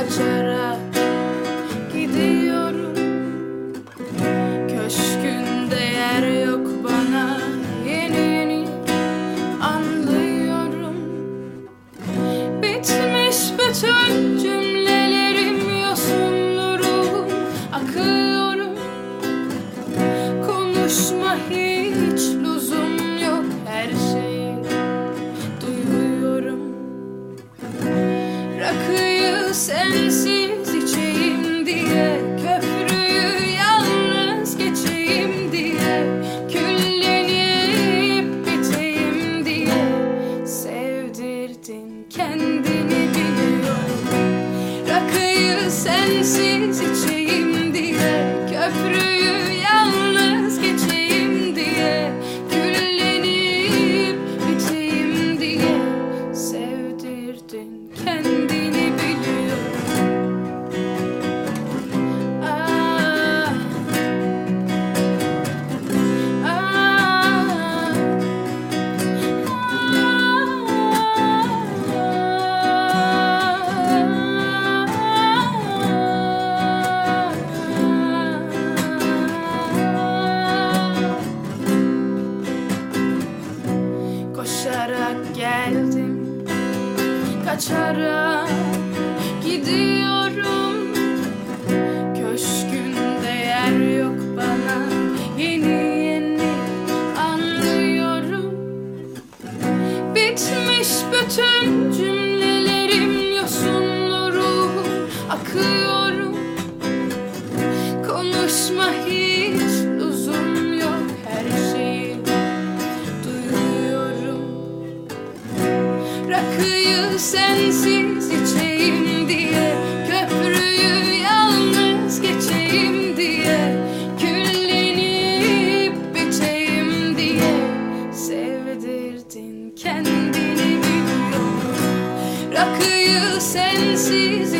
kaçarak gidiyorum. Köşkünde yer yok bana yeni yeni anlıyorum. Bitmiş bütün cümlelerim yosunlurum akıyorum. Konuşma hiç Rakıyı geldim. Kaçarak gidiyorum. Köşkünde yer yok bana. Yeni yeni anlıyorum. Bitmiş bütün cümlelerim yosunlu ruhum. Akıyorum. Konuşma hiç Rakıyı sensiz içeyim diye Köprüyü yalnız geçeyim diye Küllenip biteyim diye Sevdirdin kendini biliyorum. Rakıyı sensiz